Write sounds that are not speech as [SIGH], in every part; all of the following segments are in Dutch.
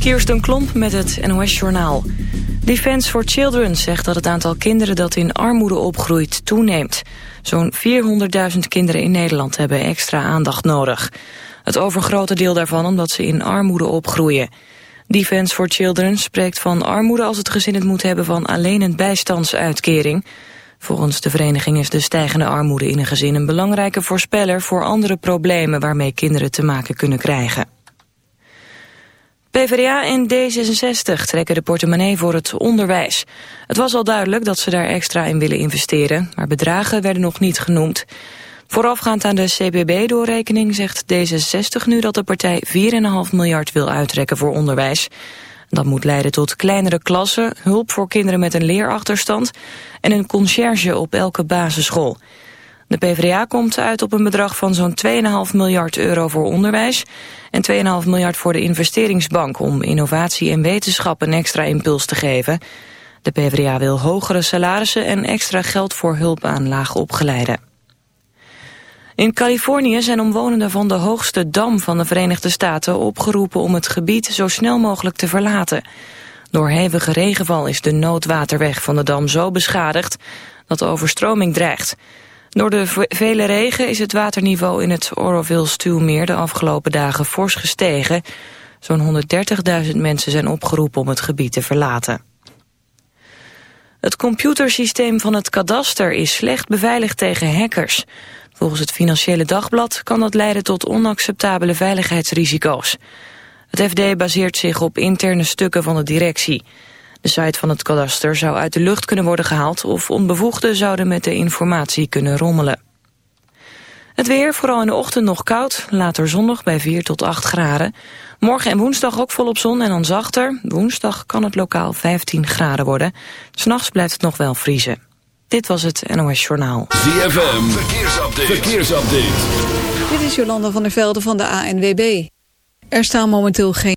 Kirsten Klomp met het NOS-journaal. Defense for Children zegt dat het aantal kinderen dat in armoede opgroeit toeneemt. Zo'n 400.000 kinderen in Nederland hebben extra aandacht nodig. Het overgrote deel daarvan omdat ze in armoede opgroeien. Defense for Children spreekt van armoede als het gezin het moet hebben van alleen een bijstandsuitkering. Volgens de vereniging is de stijgende armoede in een gezin een belangrijke voorspeller voor andere problemen waarmee kinderen te maken kunnen krijgen. PvdA en D66 trekken de portemonnee voor het onderwijs. Het was al duidelijk dat ze daar extra in willen investeren, maar bedragen werden nog niet genoemd. Voorafgaand aan de CBB-doorrekening zegt D66 nu dat de partij 4,5 miljard wil uittrekken voor onderwijs. Dat moet leiden tot kleinere klassen, hulp voor kinderen met een leerachterstand en een conciërge op elke basisschool. De PvdA komt uit op een bedrag van zo'n 2,5 miljard euro voor onderwijs... en 2,5 miljard voor de investeringsbank om innovatie en wetenschap een extra impuls te geven. De PvdA wil hogere salarissen en extra geld voor hulp aan laagopgeleiden. In Californië zijn omwonenden van de hoogste dam van de Verenigde Staten opgeroepen om het gebied zo snel mogelijk te verlaten. Door hevige regenval is de noodwaterweg van de dam zo beschadigd dat overstroming dreigt. Door de vele regen is het waterniveau in het Oroville-Stuwmeer de afgelopen dagen fors gestegen. Zo'n 130.000 mensen zijn opgeroepen om het gebied te verlaten. Het computersysteem van het kadaster is slecht beveiligd tegen hackers. Volgens het Financiële Dagblad kan dat leiden tot onacceptabele veiligheidsrisico's. Het FD baseert zich op interne stukken van de directie. De site van het kadaster zou uit de lucht kunnen worden gehaald... of onbevoegden zouden met de informatie kunnen rommelen. Het weer, vooral in de ochtend nog koud, later zonnig bij 4 tot 8 graden. Morgen en woensdag ook volop zon en dan zachter. Woensdag kan het lokaal 15 graden worden. S'nachts blijft het nog wel vriezen. Dit was het NOS Journaal. ZFM, verkeersupdate. verkeersupdate. Dit is Jolanda van der Velde van de ANWB. Er staan momenteel geen...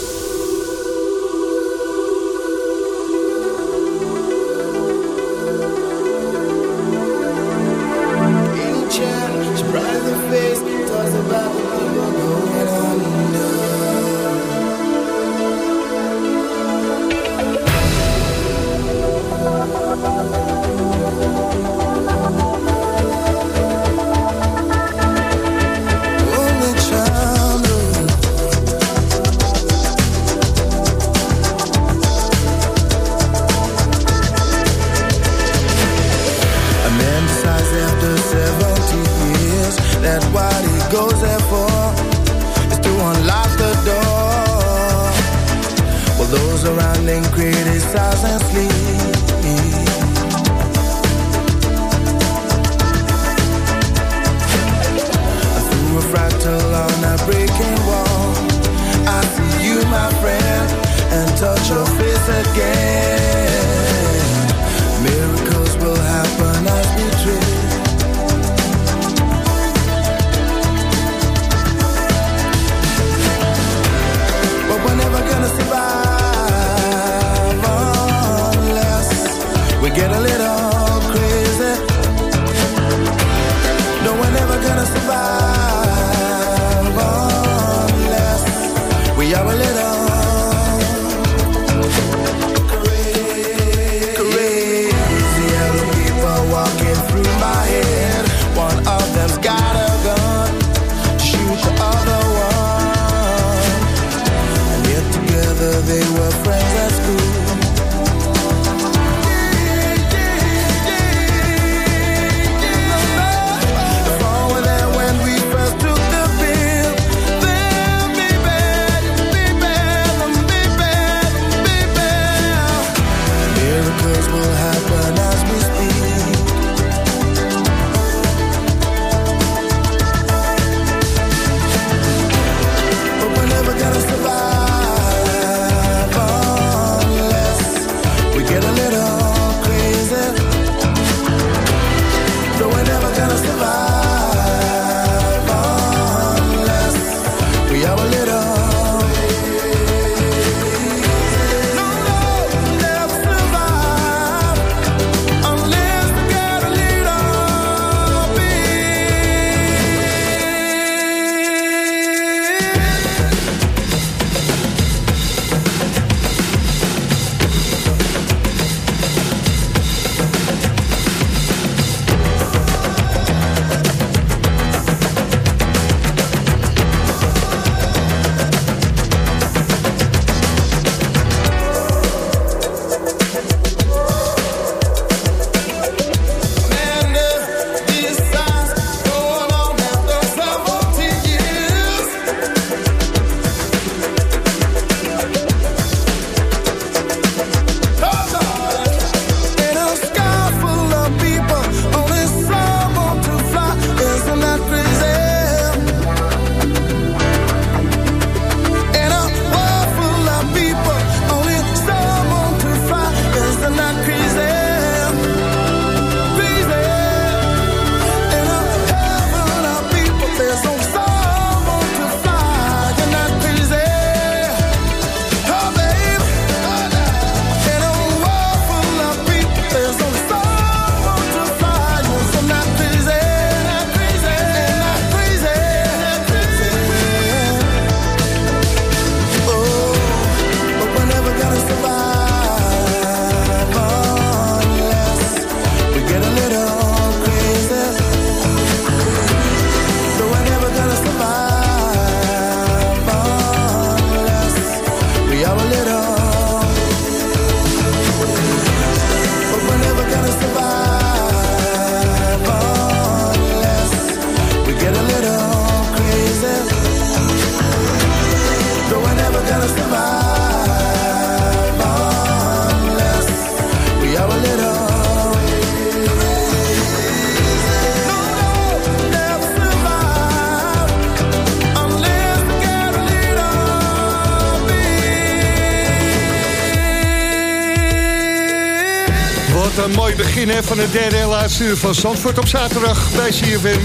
Van het derde en laatste uur van Zandvoort op zaterdag bij CFM.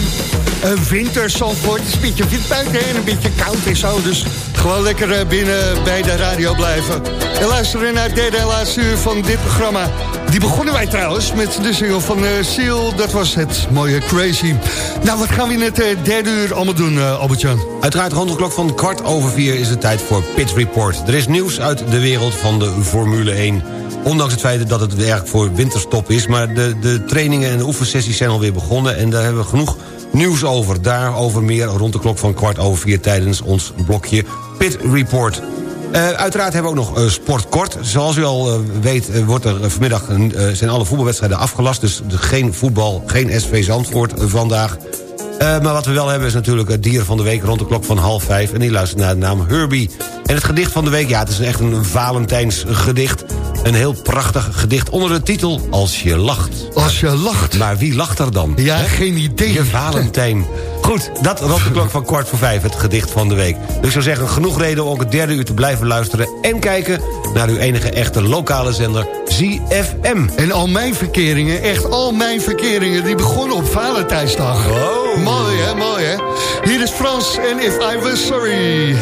Een winter Zandvoort, het is een beetje wit buiten en een beetje koud en zo. Dus gewoon lekker eh, binnen bij de radio blijven. En luisteren naar het derde en laatste uur van dit programma. Die begonnen wij trouwens met de single van uh, Seal. Dat was het mooie Crazy. Nou, wat gaan we in het uh, derde uur allemaal doen, uh? Uiteraard rond de klok van kwart over vier is het tijd voor Pit Report. Er is nieuws uit de wereld van de Formule 1. Ondanks het feit dat het eigenlijk voor winterstop is... maar de, de trainingen en de oefensessies zijn alweer begonnen... en daar hebben we genoeg nieuws over. Daarover meer rond de klok van kwart over vier... tijdens ons blokje Pit Report. Uh, uiteraard hebben we ook nog uh, sport kort. Zoals u al uh, weet wordt er vanmiddag zijn alle voetbalwedstrijden afgelast. Dus geen voetbal, geen SV Zandvoort vandaag. maar wat we wel hebben is natuurlijk het dier van de week rond de klok van half vijf. En die luistert naar de naam Herbie. En het gedicht van de week, ja, het is echt een Valentijns gedicht. Een heel prachtig gedicht onder de titel Als je lacht. Als je lacht. Maar wie lacht er dan? Ja, He? geen idee. Je Valentijn. Goed, dat rond de klok van kwart voor vijf, het gedicht van de week. Dus ik zou zeggen, genoeg reden om ook het derde uur te blijven luisteren... en kijken naar uw enige echte lokale zender, ZFM. En al mijn verkeringen, echt al mijn verkeringen... die begonnen op Valentijnsdag. Oh. Mooi, hè, mooi, hè. Hier is Frans en If I Was Sorry. I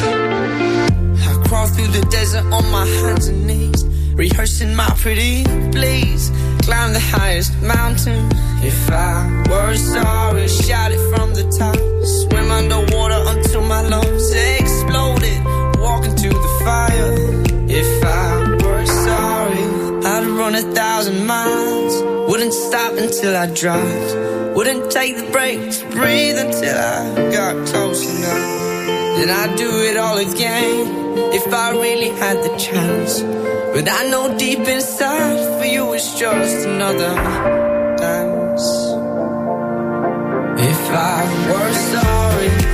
crawl through the desert on my hands and knees... Rehearsing my pretty please. Climb the highest mountain. If I were sorry Shout it from the top. Swim underwater until my lungs exploded. Walk into the fire. If I were sorry I'd run a thousand miles. Wouldn't stop until I dropped. Wouldn't take the breaks Breathe until I got close enough. Then I'd do it all again If I really had the chance. But I know deep inside For you it's just another dance. If I were sorry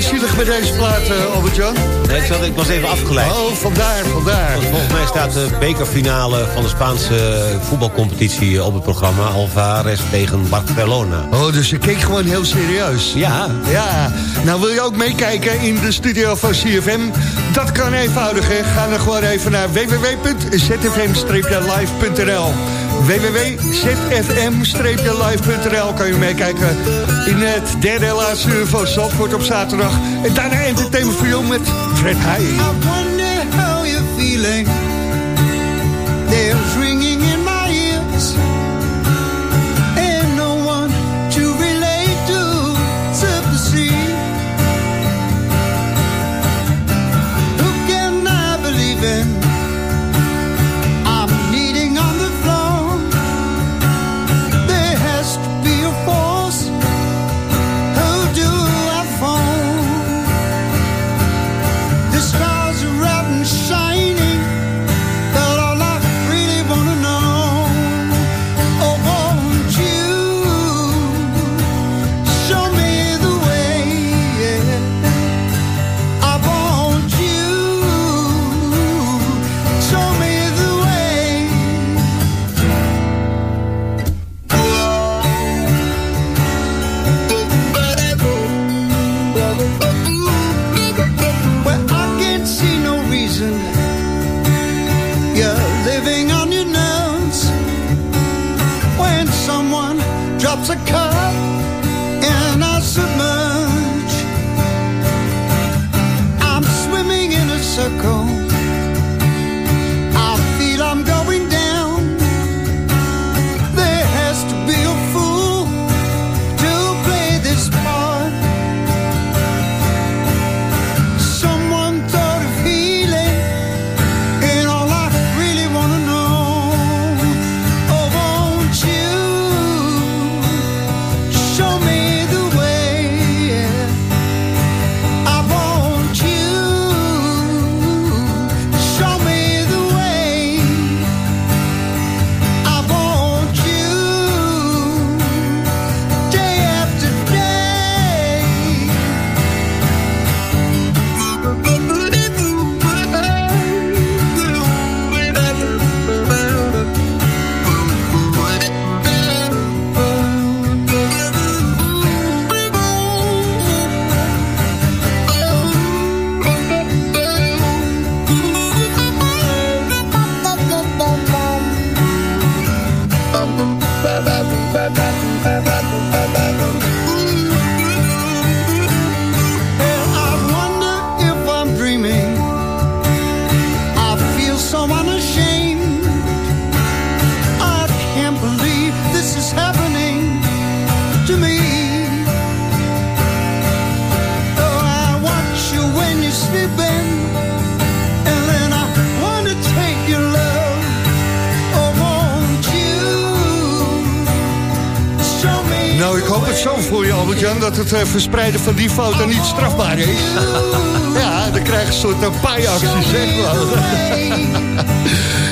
jij zielig bij deze plaat, uh, Albert-Jan? Nee, ik, zat, ik was even afgeleid. Oh, vandaar, vandaar. Want volgens mij staat de bekerfinale van de Spaanse voetbalcompetitie op het programma. Alvarez tegen Barcelona. Oh, dus je keek gewoon heel serieus. Ja. Ja. Nou, wil je ook meekijken in de studio van CFM? Dat kan eenvoudig, hè. Ga dan gewoon even naar www.zfm-live.nl www.zfm-live.nl kan je meekijken in het derde uur van Zandvoort op zaterdag. En daarna entertainment voor jou met Fred Heij. Het eh, verspreiden van die foto niet strafbaar is. [LAUGHS] ja, dan krijg je een soort uh, paaiactie, zeg wel. [LAUGHS]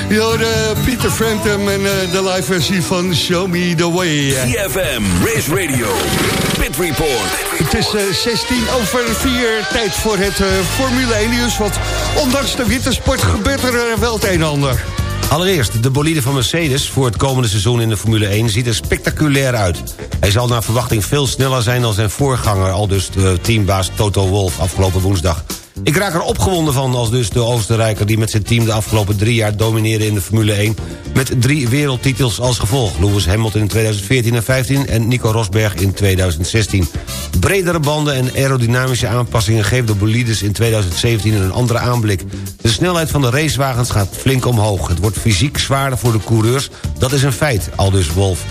Je hoorde Peter Frampton en eh, de live versie van Show Me The Way. CFM, Race Radio, Pit Report. Het is eh, 16 over 4, tijd voor het eh, Formule 1 nieuws. Want ondanks de wintersport gebeurt er eh, wel het een en ander. Allereerst, de bolide van Mercedes voor het komende seizoen in de Formule 1 ziet er spectaculair uit. Hij zal naar verwachting veel sneller zijn dan zijn voorganger... al dus de teambaas Toto Wolff afgelopen woensdag. Ik raak er opgewonden van als dus de Oostenrijker... die met zijn team de afgelopen drie jaar domineerde in de Formule 1... met drie wereldtitels als gevolg. Lewis Hamilton in 2014 en 15 en Nico Rosberg in 2016. Bredere banden en aerodynamische aanpassingen... geven de bolides in 2017 een andere aanblik. Snelheid van de racewagens gaat flink omhoog. Het wordt fysiek zwaarder voor de coureurs, dat is een feit, al dus Wolf.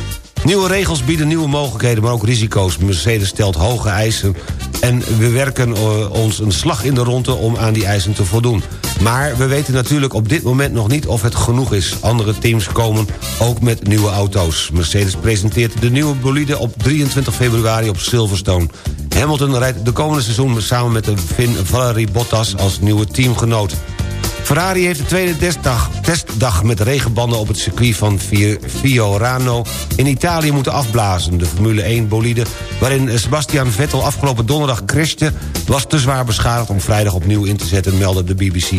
Nieuwe regels bieden nieuwe mogelijkheden, maar ook risico's. Mercedes stelt hoge eisen en we werken eh, ons een slag in de ronde om aan die eisen te voldoen. Maar we weten natuurlijk op dit moment nog niet of het genoeg is. Andere teams komen ook met nieuwe auto's. Mercedes presenteert de nieuwe bolide op 23 februari op Silverstone. Hamilton rijdt de komende seizoen samen met de Finn Valerie Bottas als nieuwe teamgenoot. Ferrari heeft de tweede testdag, testdag met regenbanden op het circuit van Fiorano in Italië moeten afblazen. De Formule 1 bolide waarin Sebastian Vettel afgelopen donderdag crashte... was te zwaar beschadigd om vrijdag opnieuw in te zetten, meldde de BBC.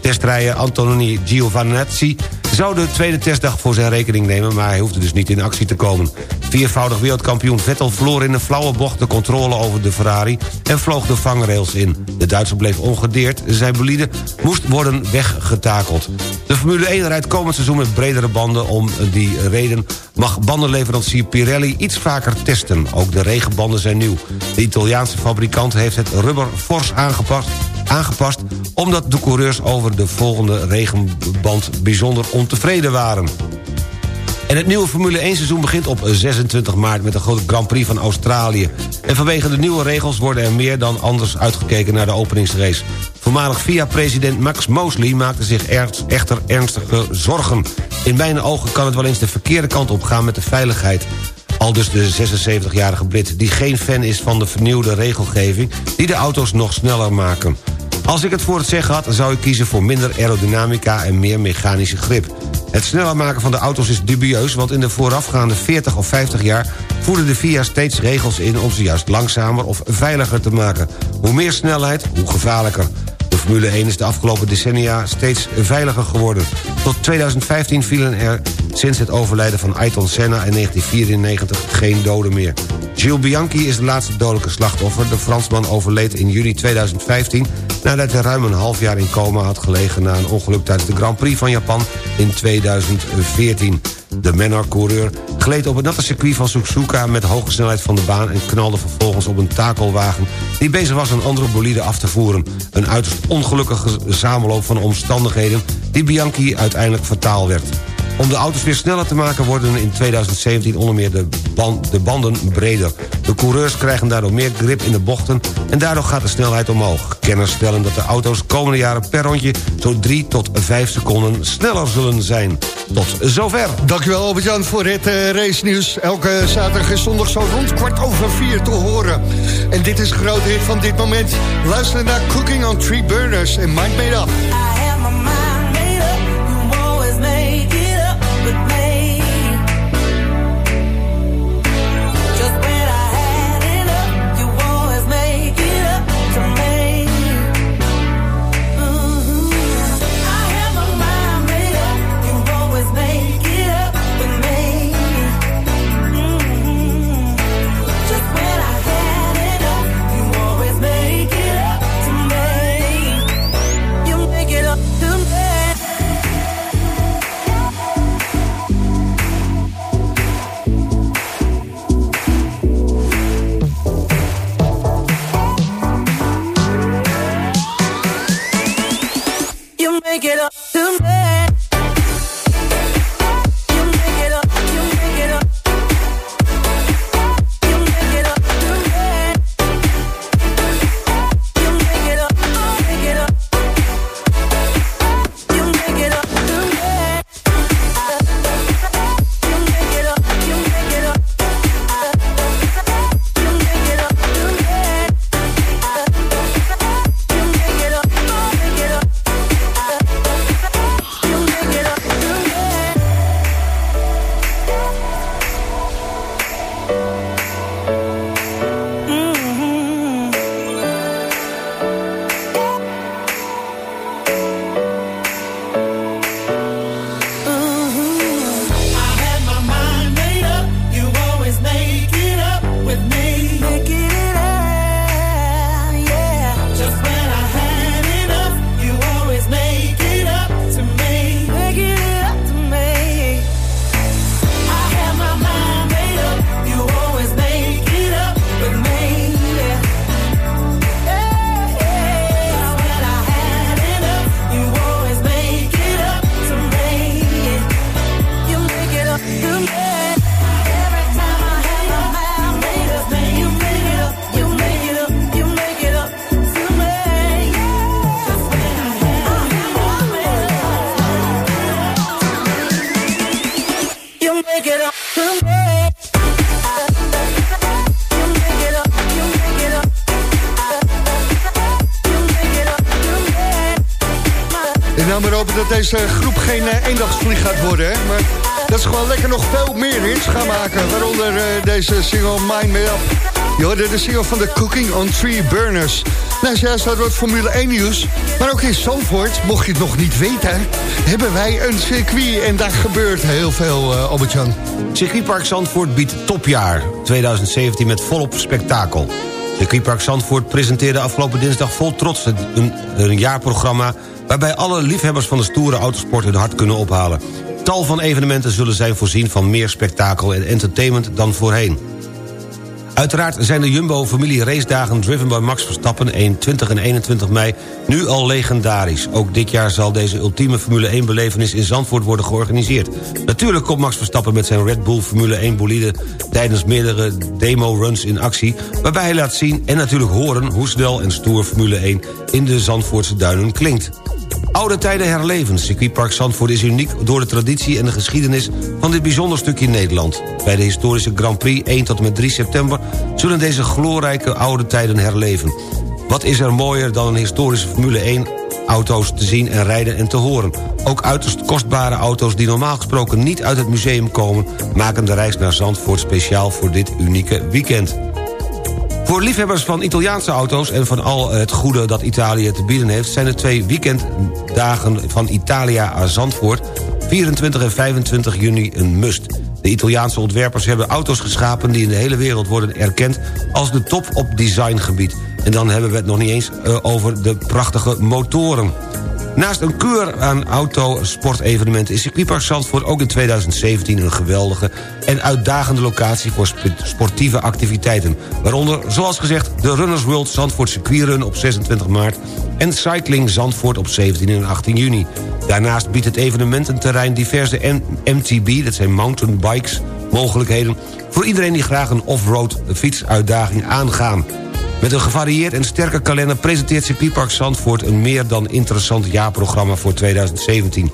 Testrijder Antonini Giovanazzi zou de tweede testdag voor zijn rekening nemen... maar hij hoefde dus niet in actie te komen. Viervoudig wereldkampioen Vettel verloor in een flauwe bocht... de controle over de Ferrari en vloog de vangrails in. De Duitser bleef ongedeerd. Zijn bolide moest worden weggetakeld. De Formule 1 rijdt komend seizoen met bredere banden. Om die reden mag bandenleverancier Pirelli iets vaker testen. Ook de regenbanden zijn nieuw. De Italiaanse fabrikant heeft het rubber fors aangepast omdat de coureurs over de volgende regenband bijzonder ontevreden waren. En het nieuwe Formule 1 seizoen begint op 26 maart... met de grote Grand Prix van Australië. En vanwege de nieuwe regels worden er meer dan anders uitgekeken... naar de openingsrace. Voormalig FIA-president Max Mosley maakte zich er- echter ernstige zorgen. In mijn ogen kan het wel eens de verkeerde kant op gaan met de veiligheid. Al dus de 76-jarige Brit die geen fan is van de vernieuwde regelgeving... die de auto's nog sneller maken. Als ik het voor het zeggen had, zou ik kiezen voor minder aerodynamica en meer mechanische grip. Het sneller maken van de auto's is dubieus... want in de voorafgaande 40 of 50 jaar voerde de FIA steeds regels in... om ze juist langzamer of veiliger te maken. Hoe meer snelheid, hoe gevaarlijker. De Formule 1 is de afgelopen decennia steeds veiliger geworden. Tot 2015 vielen er sinds het overlijden van Ayrton Senna in 1994 geen doden meer. Gilles Bianchi is de laatste dodelijke slachtoffer. De Fransman overleed in juni 2015... nadat hij ruim een half jaar in coma had gelegen... na een ongeluk tijdens de Grand Prix van Japan in 2014. De Menard-coureur gleed op het natte circuit van Suzuka... met hoge snelheid van de baan en knalde vervolgens op een takelwagen... die bezig was een andere bolide af te voeren. Een uiterst ongelukkige samenloop van omstandigheden... die Bianchi uiteindelijk fataal werd. Om de auto's weer sneller te maken worden in 2017 onder meer de, de banden breder. De coureurs krijgen daardoor meer grip in de bochten en daardoor gaat de snelheid omhoog. Kenners stellen dat de auto's komende jaren per rondje zo 3 tot 5 seconden sneller zullen zijn. Tot zover. Dankjewel Albert-Jan voor het eh, race nieuws. Elke zaterdag en zondag zo rond kwart over vier te horen. En dit is grote hit van dit moment. Luister naar Cooking on Three Burners en Mind Made Up. Deze single Mind Me Up. Je hoorde de single van de Cooking on Three Burners. Nou, zojuist hadden we het Formule 1 nieuws. Maar ook in Zandvoort, mocht je het nog niet weten... hebben wij een circuit en daar gebeurt heel veel, eh Albert-Jan. Circuitpark Zandvoort biedt topjaar 2017 met volop spektakel. Circuitpark Zandvoort presenteerde afgelopen dinsdag vol trots een, een jaarprogramma... waarbij alle liefhebbers van de stoere autosport hun hart kunnen ophalen. Tal van evenementen zullen zijn voorzien van meer spektakel en entertainment dan voorheen. Uiteraard zijn de Jumbo-familie racedagen driven by Max Verstappen 1, 20 en 21 mei nu al legendarisch. Ook dit jaar zal deze ultieme Formule 1-belevenis in Zandvoort worden georganiseerd. Natuurlijk komt Max Verstappen met zijn Red Bull Formule 1 bolide tijdens meerdere demo-runs in actie... waarbij hij laat zien en natuurlijk horen hoe snel en stoer Formule 1 in de Zandvoortse duinen klinkt. Oude tijden herleven. Circuitpark Zandvoort is uniek door de traditie en de geschiedenis van dit bijzonder stukje Nederland. Bij de historische Grand Prix 1 tot en met 3 september zullen deze glorrijke oude tijden herleven. Wat is er mooier dan een historische Formule 1 auto's te zien en rijden en te horen. Ook uiterst kostbare auto's die normaal gesproken niet uit het museum komen... maken de reis naar Zandvoort speciaal voor dit unieke weekend. Voor liefhebbers van Italiaanse auto's en van al het goede dat Italië te bieden heeft... zijn de twee weekenddagen van Italia aan Zandvoort... 24 en 25 juni een must. De Italiaanse ontwerpers hebben auto's geschapen... die in de hele wereld worden erkend als de top op designgebied. En dan hebben we het nog niet eens eh, over de prachtige motoren. Naast een keur aan autosportevenementen... is circuitpark Zandvoort ook in 2017 een geweldige en uitdagende locatie voor sp- sportieve activiteiten. Waaronder, zoals gezegd, de Runners World Zandvoort Circuitrun op 26 maart... en Cycling Zandvoort op 17 en 18 juni. Daarnaast biedt het evenemententerrein diverse MTB, dat zijn mountainbikes, mogelijkheden... voor iedereen die graag een off-road fietsuitdaging aangaan. Met een gevarieerd en sterke kalender presenteert circuitpark Zandvoort... een meer dan interessant jaarprogramma voor 2017.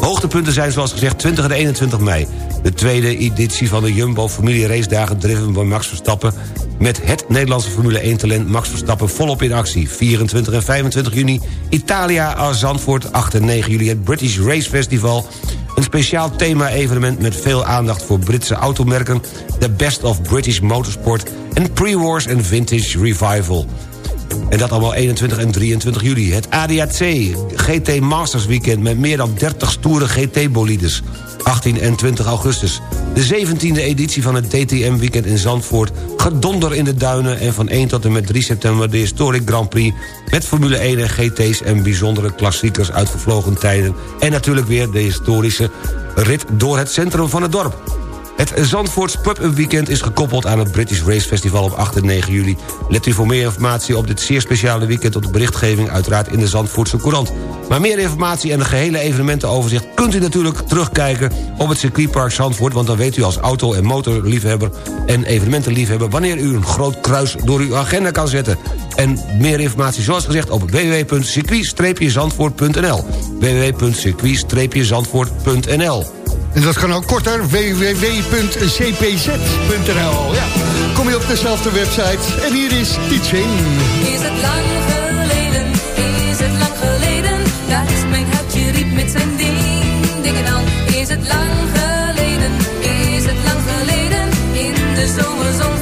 Hoogtepunten zijn zoals gezegd 20 en 21 mei. De tweede editie van de Jumbo Familie Race Dagen driven bij Max Verstappen... met het Nederlandse Formule 1-talent Max Verstappen volop in actie. 24 en 25 juni Italia Zandvoort. 8 en 9 juli het British Race Festival... Een speciaal thema-evenement met veel aandacht voor Britse automerken... The Best of British Motorsport en Pre-Wars en Vintage Revival. En dat allemaal 21 en 23 juli. Het ADAC GT Masters Weekend met meer dan 30 stoere GT-bolides. 18 en 20 augustus. De 17e editie van het DTM Weekend in Zandvoort. Gedonder in de duinen en van 1 tot en met 3 september... de Historic Grand Prix met Formule 1 en GT's... en bijzondere klassiekers uit vervlogen tijden. En natuurlijk weer de historische rit door het centrum van het dorp. Het Zandvoorts Pub-Up Weekend is gekoppeld aan het British Race Festival op 8 en 9 juli. Let u voor meer informatie op dit zeer speciale weekend... op de berichtgeving uiteraard in de Zandvoortse Courant. Maar meer informatie en een gehele evenementenoverzicht... kunt u natuurlijk terugkijken op het circuitpark Zandvoort... want dan weet u als auto- en motorliefhebber en evenementenliefhebber... wanneer u een groot kruis door uw agenda kan zetten. En meer informatie zoals gezegd op www.circuit-zandvoort.nl www.circuit-zandvoort.nl En dat kan ook korter, www.cpz.nl. Ja, kom je op dezelfde website. En hier is Teaching. Is het lang geleden, is het lang geleden, dat mijn hartje riep met zijn ding, dingen dan. Is het lang geleden, is het lang geleden, in de zomerzon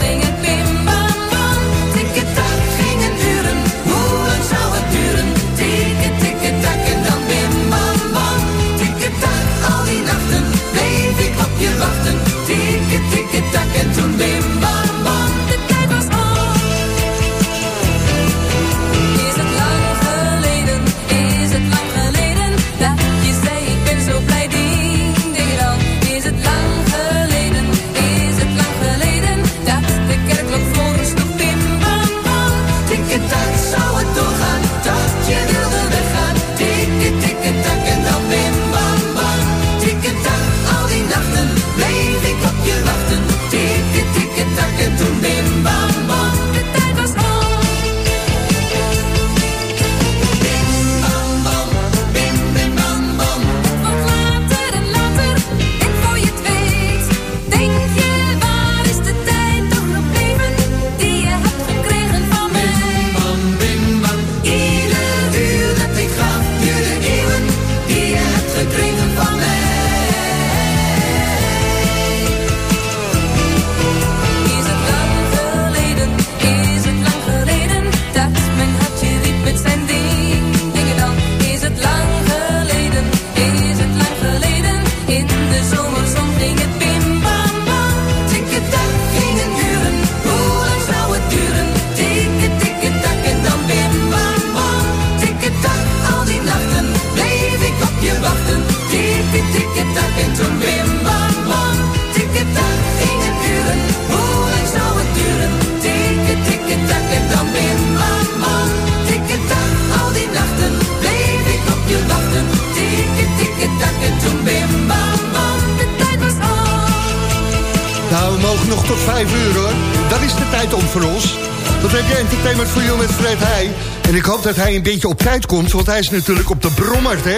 En ik hoop dat hij een beetje op tijd komt, want hij is natuurlijk op de brommert, hè?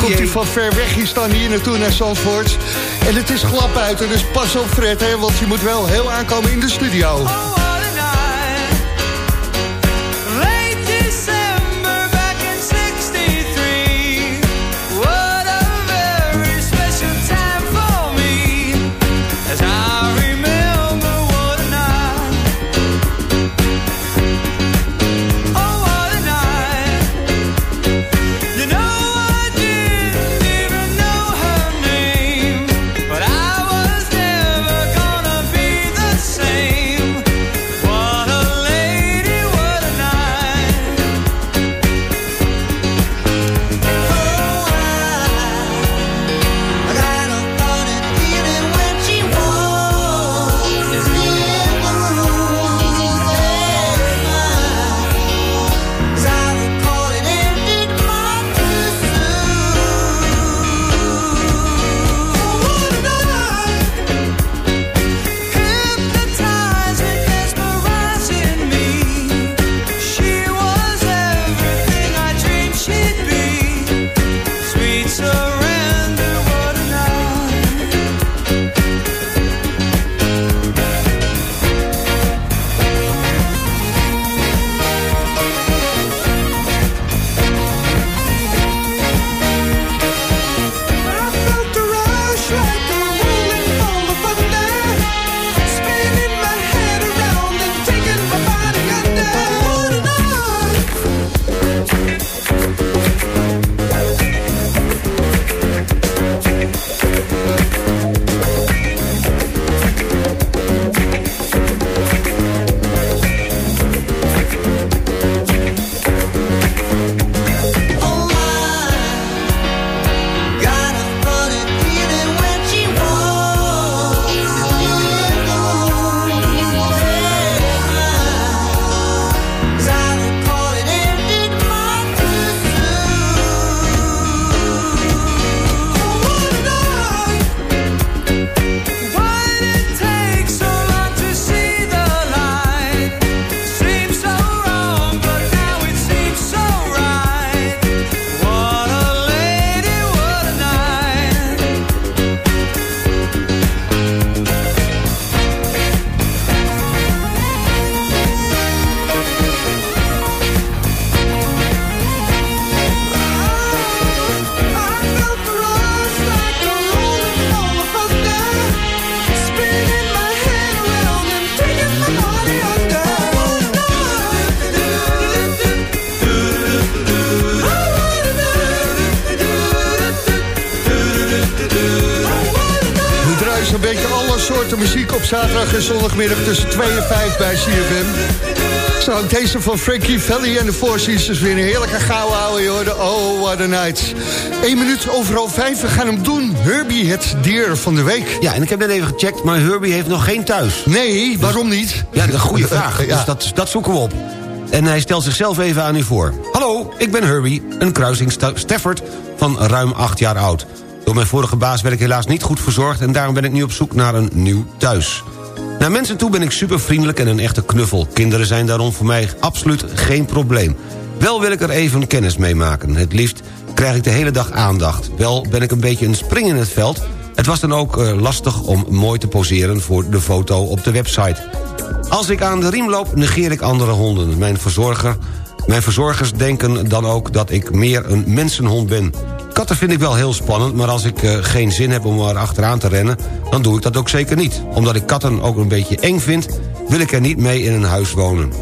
komt hij van ver weg hier staan hier naartoe naar Zandvoort. En het is glad buiten, dus pas op Fred, hè? Want je moet wel heel aankomen in de studio. Late zondagmiddag tussen 2 en 5 bij CFM. Zo, deze van Frankie Valley en de Four Seasons weer een heerlijke gouden ouwe. De Oh, what a night. 1 minuut overal 5, we gaan hem doen. Herbie, het dier van de week. Ja, en ik heb net even gecheckt, maar Herbie heeft nog geen thuis. Nee, waarom niet? Ja, dat is een goede [LAUGHS] vraag. Ja. Dus dat, dat zoeken we op. En hij stelt zichzelf even aan u voor. Hallo, ik ben Herbie, een kruising Sta- Stafford van ruim acht jaar oud. Door mijn vorige baas werd ik helaas niet goed verzorgd... en daarom ben ik nu op zoek naar een nieuw thuis. Naar mensen toe ben ik super vriendelijk en een echte knuffel. Kinderen zijn daarom voor mij absoluut geen probleem. Wel wil ik er even kennis mee maken. Het liefst krijg ik de hele dag aandacht. Wel ben ik een beetje een spring in het veld... Het was dan ook eh, lastig om mooi te poseren voor de foto op de website. Als ik aan de riem loop, negeer ik andere honden. Mijn, verzorger, mijn verzorgers denken dan ook dat ik meer een mensenhond ben. Katten vind ik wel heel spannend, maar als ik eh, geen zin heb om er achteraan te rennen... dan doe ik dat ook zeker niet. Omdat ik katten ook een beetje eng vind, wil ik er niet mee in een huis wonen.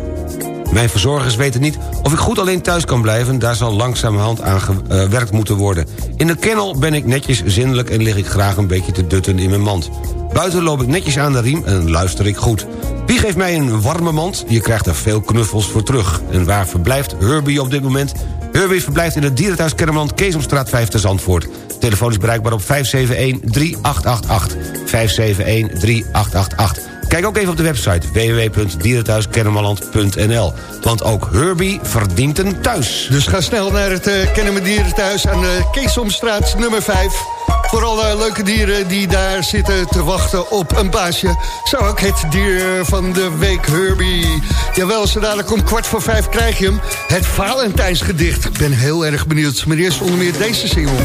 Mijn verzorgers weten niet of ik goed alleen thuis kan blijven... daar zal langzamerhand aan gewerkt moeten worden. In de kennel ben ik netjes zindelijk... en lig ik graag een beetje te dutten in mijn mand. Buiten loop ik netjes aan de riem en luister ik goed. Wie geeft mij een warme mand? Je krijgt er veel knuffels voor terug. En waar verblijft Herbie op dit moment? Herbie verblijft in het dierenthuis Kennemerland... Keesomstraat 5 te Zandvoort. Telefoon is bereikbaar op 571-3888. 571-3888. Kijk ook even op de website www.dierenthuiskennemerland.nl. Want ook Herbie verdient een thuis. Dus ga snel naar het uh, Kennemer Dierenthuis aan de Keesomstraat nummer 5. Voor alle leuke dieren die daar zitten te wachten op een baasje. Zo ook het dier van de week, Herbie. Jawel, zo dadelijk om kwart voor vijf krijg je hem. Het Valentijnsgedicht. Ik ben heel erg benieuwd. Maar eerst onder meer deze single.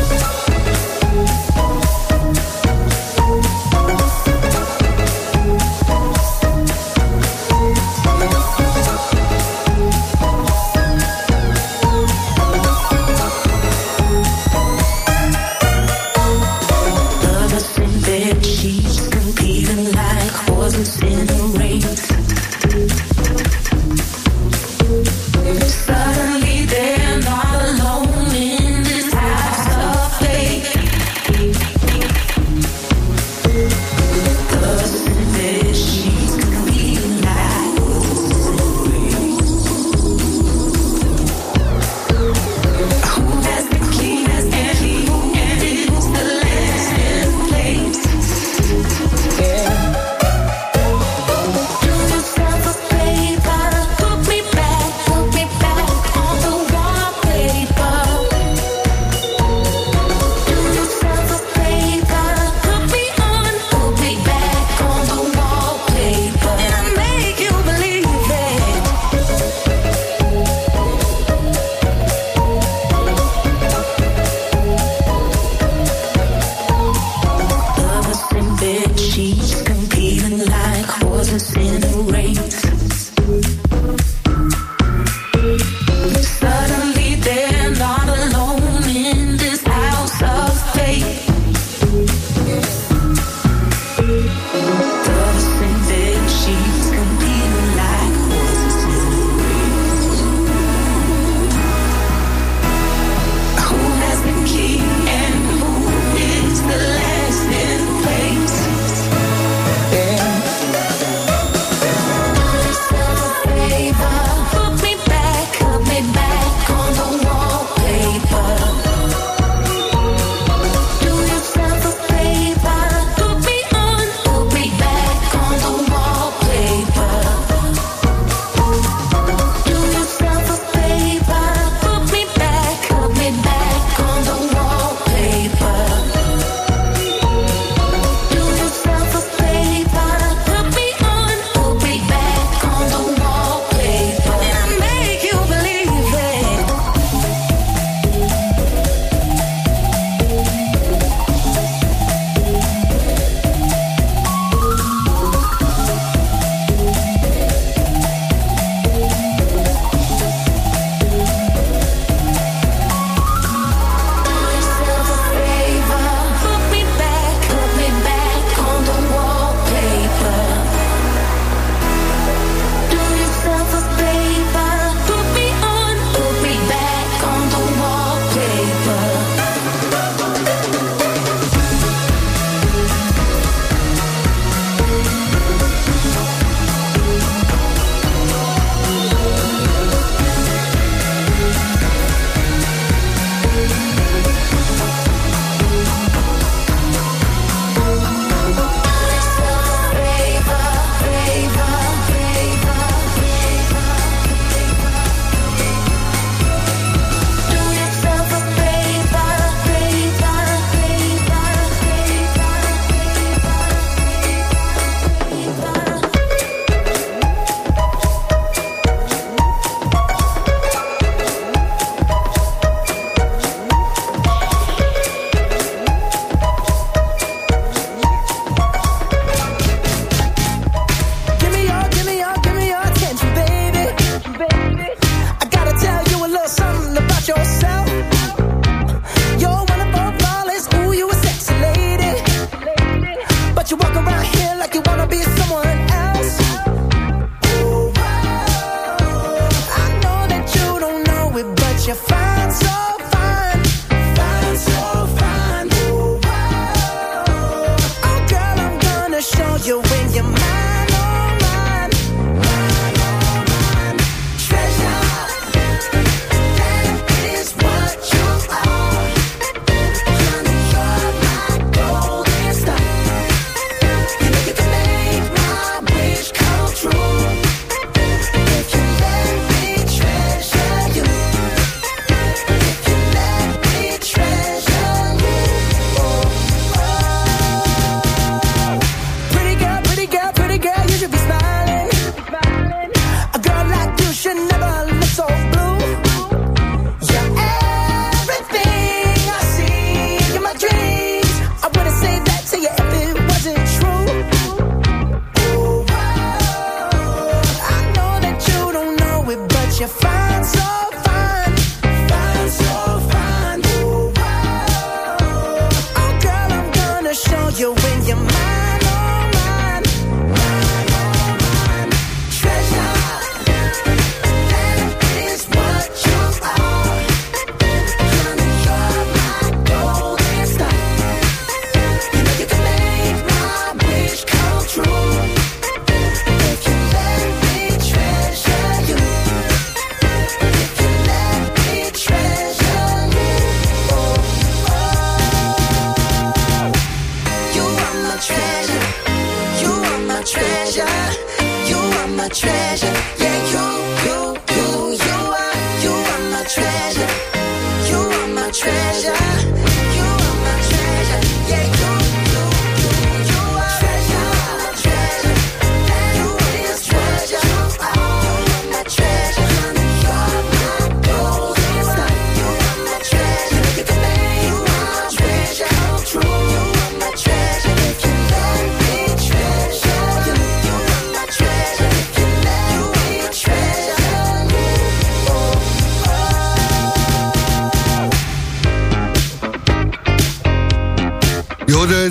You when you're mine,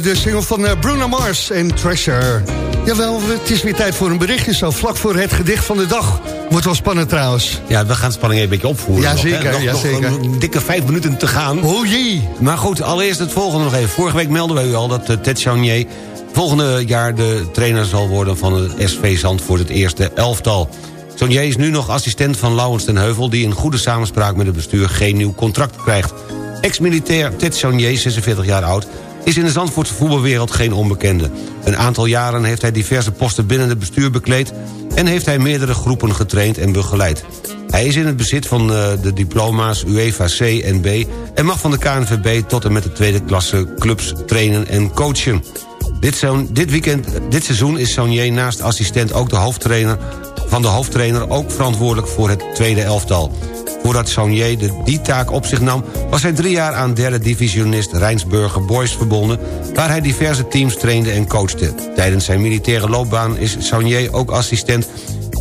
de single van eh, Bruno Mars en Treasure. Jawel, het is weer tijd voor een berichtje zo. Vlak voor het gedicht van de dag. Wordt wel spannend trouwens. Ja, we gaan de spanning een beetje opvoeren. Ja, nog, ja, nog zeker. een dikke vijf minuten te gaan. Oh jee. Maar goed, allereerst het volgende nog even. Vorige week melden wij u al dat eh, Ted Chaunier... volgende jaar de trainer zal worden van het SV Zandvoort, het eerste elftal. Saunier is nu nog assistent van Laurens ten Heuvel... die in goede samenspraak met het bestuur geen nieuw contract krijgt. Ex-militair Ted Saunier, 46 jaar oud... is in de Zandvoortse voetbalwereld geen onbekende. Een aantal jaren heeft hij diverse posten binnen het bestuur bekleed... en heeft hij meerdere groepen getraind en begeleid. Hij is in het bezit van eh, de diploma's UEFA C en B... en mag van de KNVB tot en met de tweede klasse clubs trainen en coachen. Dit, dit, weekend, dit seizoen is Saunier naast assistent ook de hoofdtrainer van de hoofdtrainer ook verantwoordelijk voor het tweede elftal. Voordat Saunier die taak op zich nam... was hij drie jaar aan derde divisionist Rijnsburger Boys verbonden... waar hij diverse teams trainde en coachte. Tijdens zijn militaire loopbaan is Saunier ook assistent...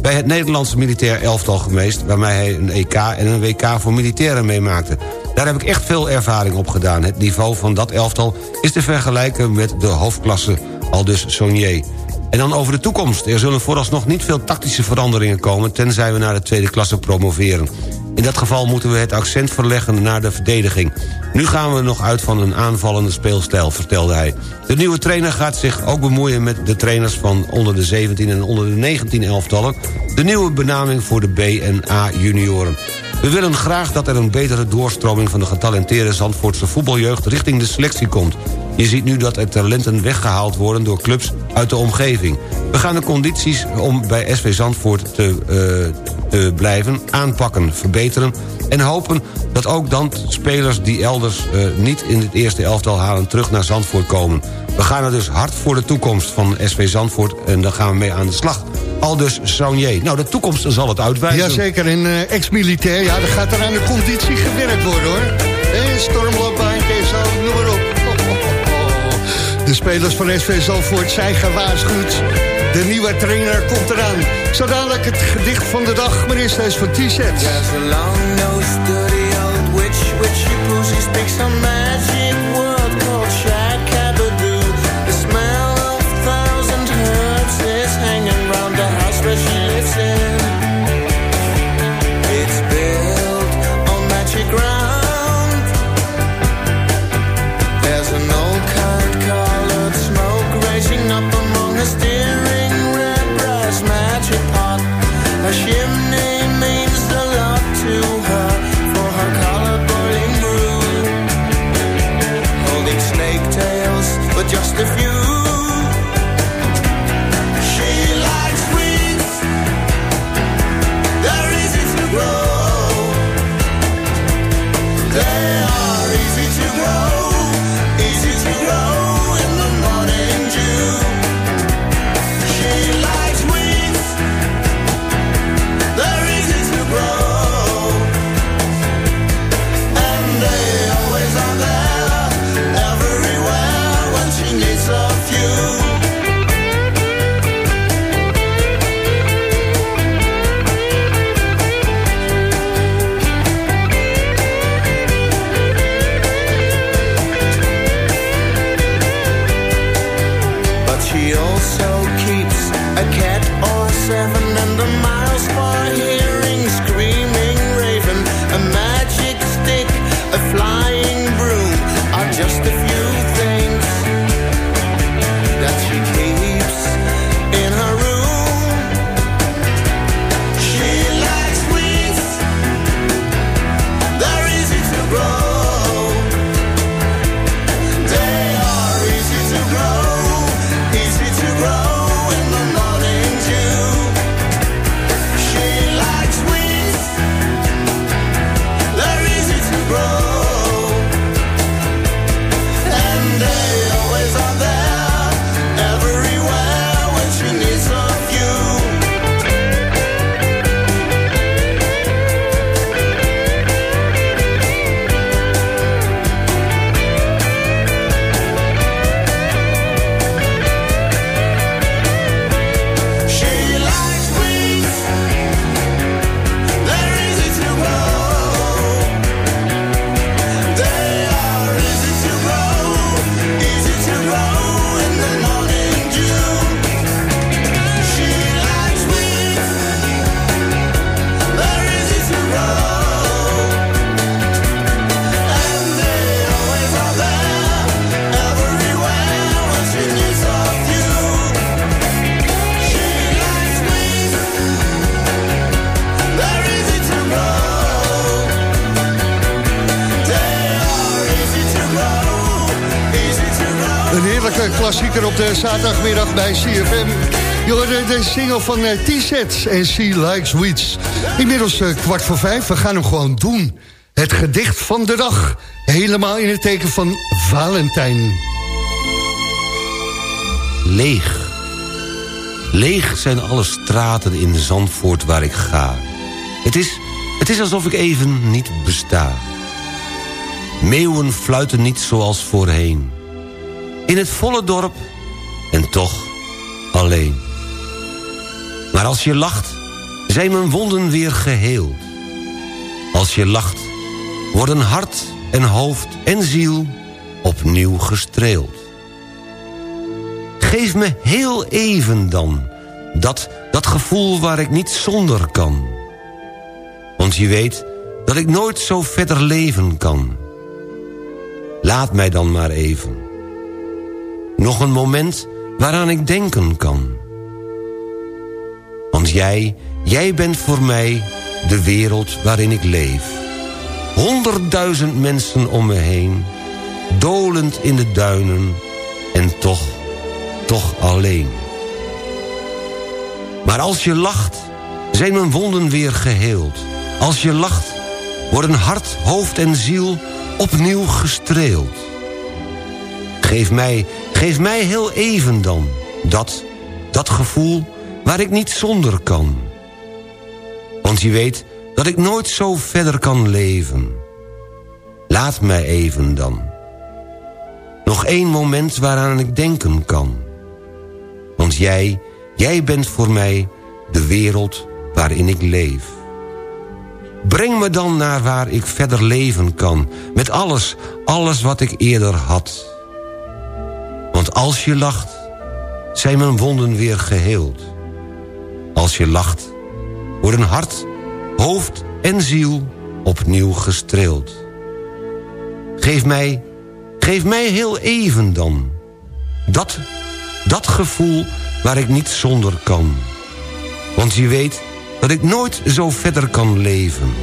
bij het Nederlandse militair elftal geweest... waarmee hij een EK en een WK voor militairen meemaakte. Daar heb ik echt veel ervaring op gedaan. Het niveau van dat elftal is te vergelijken met de hoofdklasse, aldus Saunier. En dan over de toekomst. Er zullen vooralsnog niet veel tactische veranderingen komen... tenzij we naar de tweede klasse promoveren. In dat geval moeten we het accent verleggen naar de verdediging. Nu gaan we nog uit van een aanvallende speelstijl, vertelde hij. De nieuwe trainer gaat zich ook bemoeien met de trainers van onder de 17 en onder de 19 elftallen... de nieuwe benaming voor de B en A junioren. We willen graag dat er een betere doorstroming van de getalenteerde Zandvoortse voetbaljeugd richting de selectie komt. Je ziet nu dat er talenten weggehaald worden door clubs uit de omgeving. We gaan de condities om bij SV Zandvoort te, eh, te blijven aanpakken, verbeteren... en hopen dat ook dan spelers die elders eh, niet in het eerste elftal halen... terug naar Zandvoort komen. We gaan er dus hard voor de toekomst van SV Zandvoort... en daar gaan we mee aan de slag. Aldus Saunier. Nou, de toekomst zal het uitwijzen. Jazeker, en eh, ex-militair, ja, dan gaat er aan de conditie gewerkt worden hoor. Stormloopbaantje en zo, noem maar op. [LAUGHS] De spelers van SV Zalvoort zijn gewaarschuwd. De nieuwe trainer komt eraan. Zo dadelijk het gedicht van de dag, maar eerst eens van T-set. Klassieker op de zaterdagmiddag bij CFM. Je de single van eh, T-Sets en She Likes Weeds. Inmiddels eh, kwart voor vijf, we gaan hem gewoon doen. Het gedicht van de dag. Helemaal in het teken van Valentijn. Leeg. Leeg zijn alle straten in Zandvoort waar ik ga. Het is, het is alsof ik even niet besta. Meeuwen fluiten niet zoals voorheen. In het volle dorp en toch alleen. Maar als je lacht, zijn mijn wonden weer geheeld. Als je lacht, worden hart en hoofd en ziel opnieuw gestreeld. Geef me heel even dan dat, dat gevoel waar ik niet zonder kan. Want je weet dat ik nooit zo verder leven kan. Laat mij dan maar even. Nog een moment waaraan ik denken kan. Want jij, jij bent voor mij de wereld waarin ik leef. Honderdduizend mensen om me heen, dolend in de duinen en toch, toch alleen. Maar als je lacht, zijn mijn wonden weer geheeld. Als je lacht, worden hart, hoofd en ziel opnieuw gestreeld. Geef mij, geef mij heel even dan, dat, dat gevoel waar ik niet zonder kan. Want je weet dat ik nooit zo verder kan leven. Laat mij even dan. Nog één moment waaraan ik denken kan. Want jij, jij bent voor mij de wereld waarin ik leef. Breng me dan naar waar ik verder leven kan. Met alles, alles wat ik eerder had. Want als je lacht, zijn mijn wonden weer geheeld. Als je lacht, worden hart, hoofd en ziel opnieuw gestreeld. Geef mij, geef mij heel even dan. Dat, dat gevoel waar ik niet zonder kan. Want je weet dat ik nooit zo verder kan leven.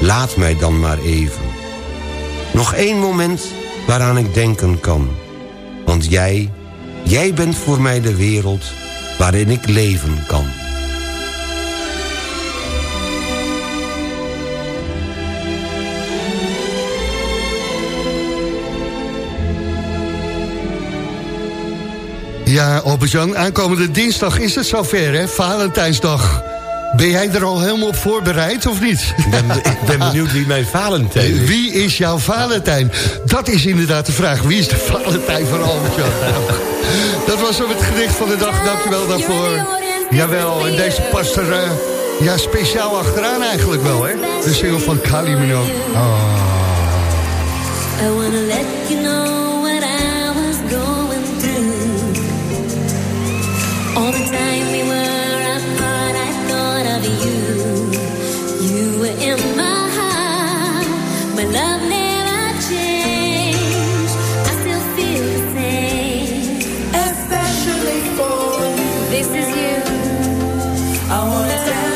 Laat mij dan maar even. Nog één moment waaraan ik denken kan. Want jij, jij bent voor mij de wereld waarin ik leven kan. Ja, Albert-Jan, aankomende dinsdag is het zover, hè? Valentijnsdag. Ben jij er al helemaal op voorbereid of niet? Ik ben, ik ben benieuwd wie mijn Valentijn is. Wie is jouw Valentijn? Dat is inderdaad de vraag. Wie is de Valentijn van albert Dat was op het gedicht van de dag. Dankjewel daarvoor. Jawel, en deze past er eh, ja, speciaal achteraan eigenlijk wel, hè? De single van Kali Minogue. Oh. all the time we I wanna dance.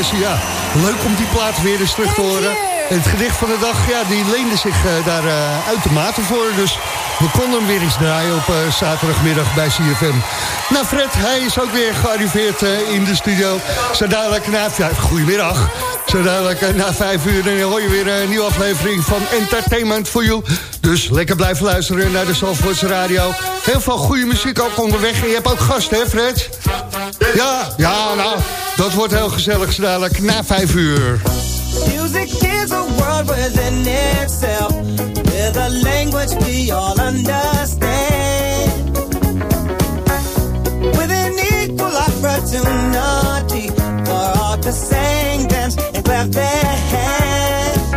Ja, leuk om die plaat weer eens terug te horen. En het gedicht van de dag, ja, die leende zich eh, daar eh, uh, uitermate voor. Dus we konden hem weer eens draaien op eh, zaterdagmiddag bij CFM. Nou Fred, hij is ook weer gearriveerd in de studio. Zo dadelijk na... Ja, goedemiddag. Zo dadelijk na vijf uur dan hoor je weer een nieuwe aflevering van Entertainment for You. Dus lekker blijven luisteren naar de Zalvoorts Radio. Heel veel goede muziek ook onderweg. En je hebt ook gasten, hè Fred? Ja, ja, nou... Dat wordt heel gezellig dadelijk na vijf uur. Music is a world within itself. With a language we all understand. With an equal opportunity for all to sing, dance and clap their hands.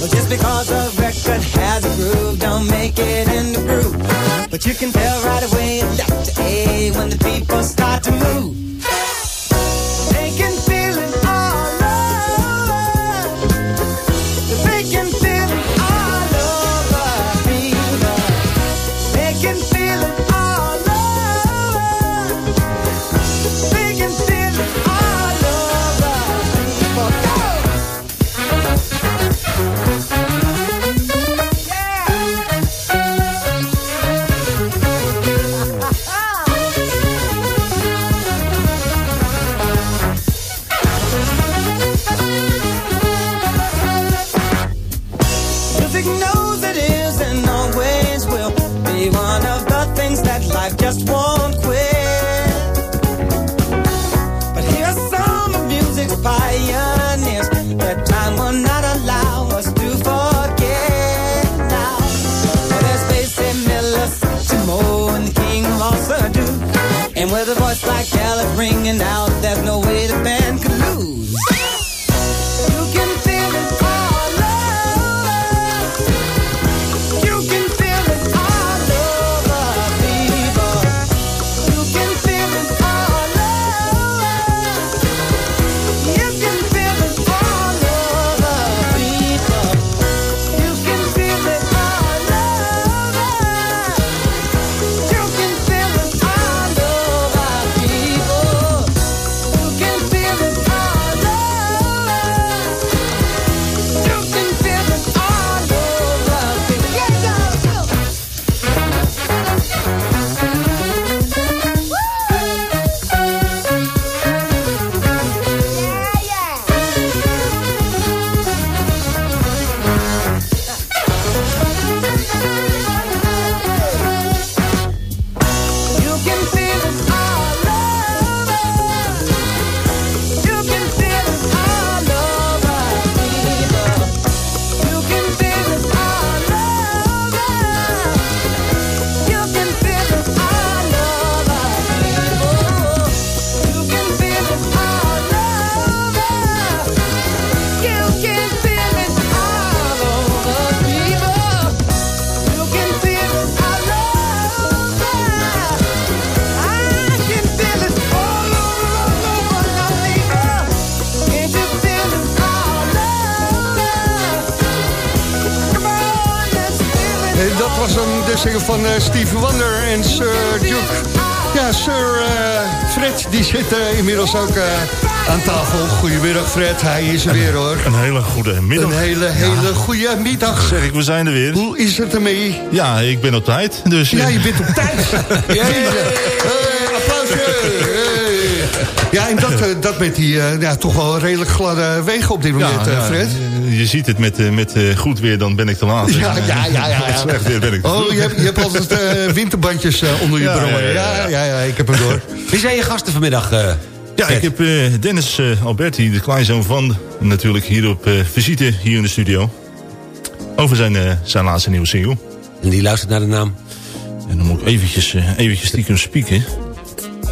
But just because a record has a groove, don't make it in the groove. But you can tell right away, that to when the people start to move. Van eh, Stevie Wonder en Sir Duke. Ja, Sir eh, Fred, die zit eh, inmiddels ook aan tafel. Goedemiddag Fred, hij is er weer hoor. Een hele goede middag. Een hele, hele goede middag. Zeg ik, we zijn er weer. Hoe is het ermee? Ja, ik ben op tijd. Dus, Ja, je bent op tijd. [LAUGHS] Ja, en dat, [LAUGHS] eh, dat met die eh, ja, toch wel redelijk gladde wegen op dit moment, eh, ja, Fred. Je ziet het met, met eh, goed weer, dan ben ik te laat. Ja, ja, ja, ja, [LAUGHS] slecht weer ben ik te Oh, je hebt, je hebt altijd winterbandjes onder je Ja, brommer. ja, Ja ja, ja, ja. ja, ik heb hem door. [LAUGHS] Wie zijn je gasten vanmiddag? eh, Ja, ik heb Dennis Alberti, de kleinzoon van, natuurlijk hier op visite, hier in de studio. Over zijn, eh, zijn laatste nieuwe single. En die luistert naar de naam? En dan moet ik eventjes, eventjes stiekem spieken.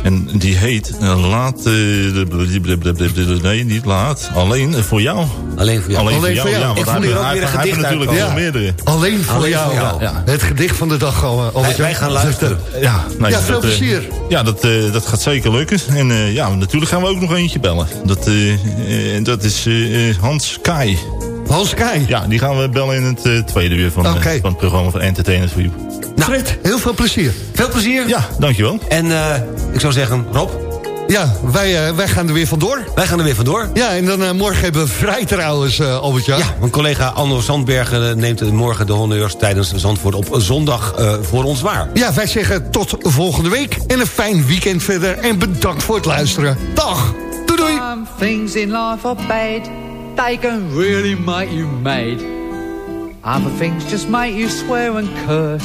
En die heet eh, Laat... eh, nee, niet Laat. Alleen voor jou. Alleen voor jou. Alleen, Alleen voor jou. Ja, Ik hij, hier ook weer een gedicht natuurlijk wel meerdere. Alleen voor Alleen jou. voor jou. Ja. Het gedicht van de dag al. eh. Wij gaan luisteren. Ja, nee, Ja, veel dat, plezier. ja, dat, eh, dat gaat zeker lukken. En eh, ja, natuurlijk gaan we ook nog eentje bellen. Dat, dat is Hans Kai. Hans Kai. Ja, die gaan we bellen in het tweede uur van, van het programma van Entertainment for You. Fred, heel veel plezier. Veel plezier. Ja, dankjewel. En eh, ik zou zeggen, Rob, Ja, wij, eh, wij gaan er weer vandoor. wij gaan er weer vandoor. Ja, en dan eh, morgen hebben we vrij trouwens, eh Albert-Jan. Ja, mijn collega Anno Zandbergen neemt morgen de honneurs tijdens Zandvoort op zondag eh, voor ons waar. Ja, wij zeggen tot volgende week en een fijn weekend verder. En bedankt voor het luisteren. Dag. Doei doei. Some things in life are bad. They can really make you mad. Other things just make you swear and curse.